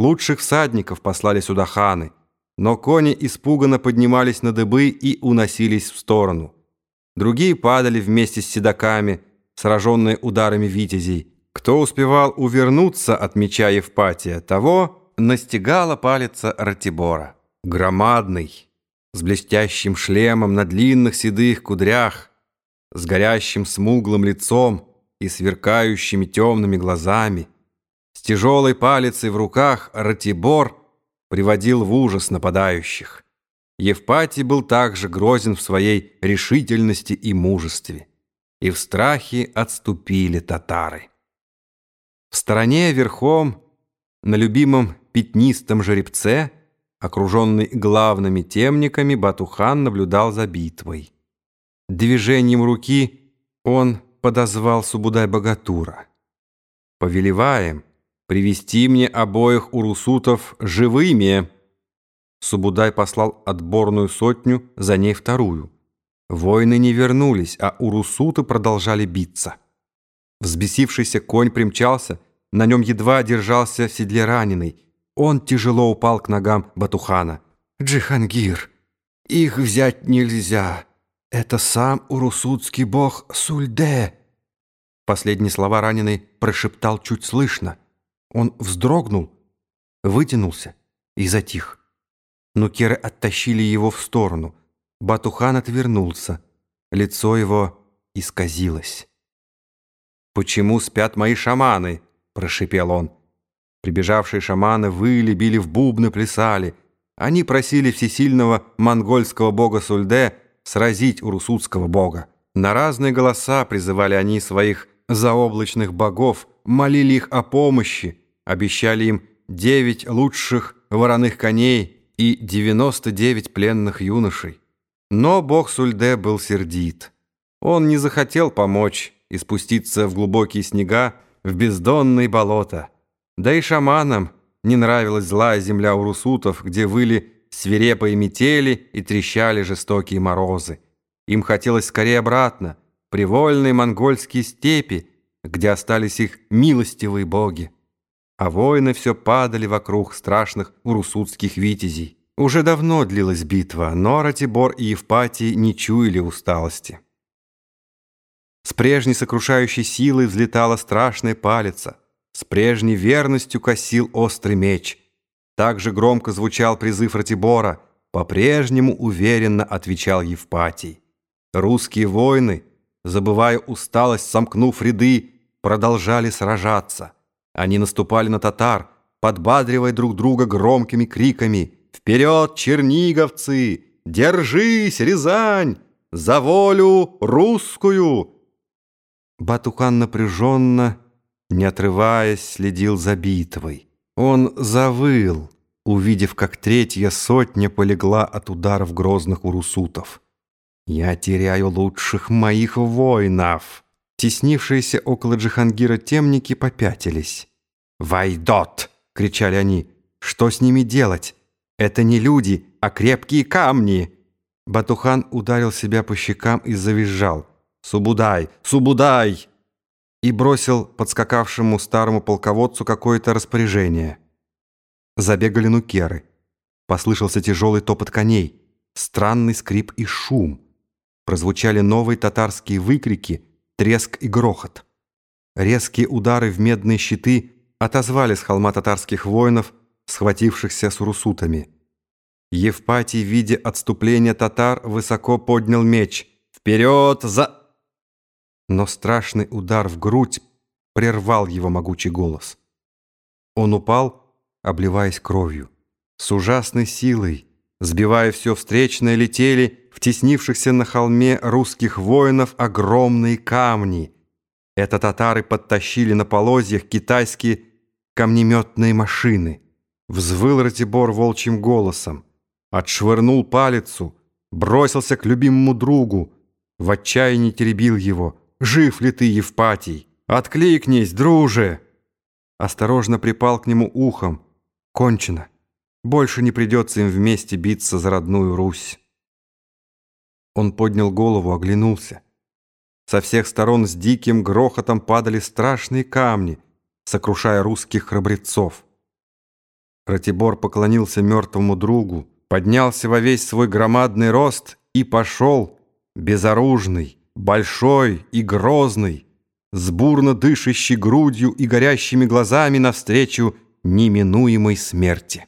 Лучших всадников послали сюда ханы, но кони испуганно поднимались на дыбы и уносились в сторону. Другие падали вместе с седаками, сраженные ударами витязей. Кто успевал увернуться от меча Евпатия, того настигала палица Ратибора. Громадный, с блестящим шлемом на длинных седых кудрях, с горящим смуглым лицом и сверкающими темными глазами, с тяжелой палицей в руках Ратибор приводил в ужас нападающих. Евпатий был также грозен в своей решительности и мужестве. И в страхе отступили татары. В стороне верхом, на любимом пятнистом жеребце, окруженный главными темниками, Батухан наблюдал за битвой. Движением руки он подозвал Субудай-Богатура. «Повелеваем привести мне обоих урусутов живыми!» Субудай послал отборную сотню, за ней вторую. Воины не вернулись, а урусуты продолжали биться. Взбесившийся конь примчался, на нем едва держался в седле раненый. Он тяжело упал к ногам Батухана. «Джихангир, их взять нельзя. Это сам урусутский бог Сульде». Последние слова раненый прошептал чуть слышно. Он вздрогнул, вытянулся и затих. Нукеры оттащили его в сторону. Батухан отвернулся. Лицо его исказилось. «Почему спят мои шаманы?» – прошипел он. Прибежавшие шаманы выли, били в бубны, плясали. Они просили всесильного монгольского бога Сульде сразить урусутского бога. На разные голоса призывали они своих заоблачных богов, молили их о помощи, обещали им девять лучших вороных коней – и 99 пленных юношей. Но бог Сульде был сердит. Он не захотел помочь и спуститься в глубокие снега, в бездонные болота. Да и шаманам не нравилась злая земля урусутов, где выли свирепые метели и трещали жестокие морозы. Им хотелось скорее обратно, привольные монгольские степи, где остались их милостивые боги а воины все падали вокруг страшных урусутских витязей. Уже давно длилась битва, но Ратибор и Евпатий не чуяли усталости. С прежней сокрушающей силой взлетала страшная палица, с прежней верностью косил острый меч. Также громко звучал призыв Ратибора, по-прежнему уверенно отвечал Евпатий. Русские воины, забывая усталость, сомкнув ряды, продолжали сражаться – они наступали на татар, подбадривая друг друга громкими криками «Вперед, черниговцы! Держись, Рязань! За волю русскую!» Батухан напряженно, не отрываясь, следил за битвой. Он завыл, увидев, как третья сотня полегла от ударов грозных урусутов. «Я теряю лучших моих воинов!» Теснившиеся около Джихангира темники попятились. «Вайдот!» — кричали они. «Что с ними делать? Это не люди, а крепкие камни!» Батухан ударил себя по щекам и завизжал. «Субудай! Субудай!» И бросил подскакавшему старому полководцу какое-то распоряжение. Забегали нукеры. Послышался тяжелый топот коней, странный скрип и шум. Прозвучали новые татарские выкрики — треск и грохот. Резкие удары в медные щиты отозвали с холма татарских воинов, схватившихся с урусутами. Евпатий, видя отступление татар, высоко поднял меч. «Вперед за...» Но страшный удар в грудь прервал его могучий голос. Он упал, обливаясь кровью. С ужасной силой, сбивая все встречное, летели в теснившихся на холме русских воинов огромные камни. Это татары подтащили на полозьях китайские камнеметные машины. Взвыл Ратибор волчьим голосом, отшвырнул палицу, бросился к любимому другу, в отчаянии теребил его. «Жив ли ты, Евпатий? Откликнись, друже!» Осторожно припал к нему ухом. «Кончено. Больше не придется им вместе биться за родную Русь». Он поднял голову, оглянулся. Со всех сторон с диким грохотом падали страшные камни, сокрушая русских храбрецов. Ратибор поклонился мертвому другу, поднялся во весь свой громадный рост и пошел, безоружный, большой и грозный, с бурно дышащей грудью и горящими глазами навстречу неминуемой смерти.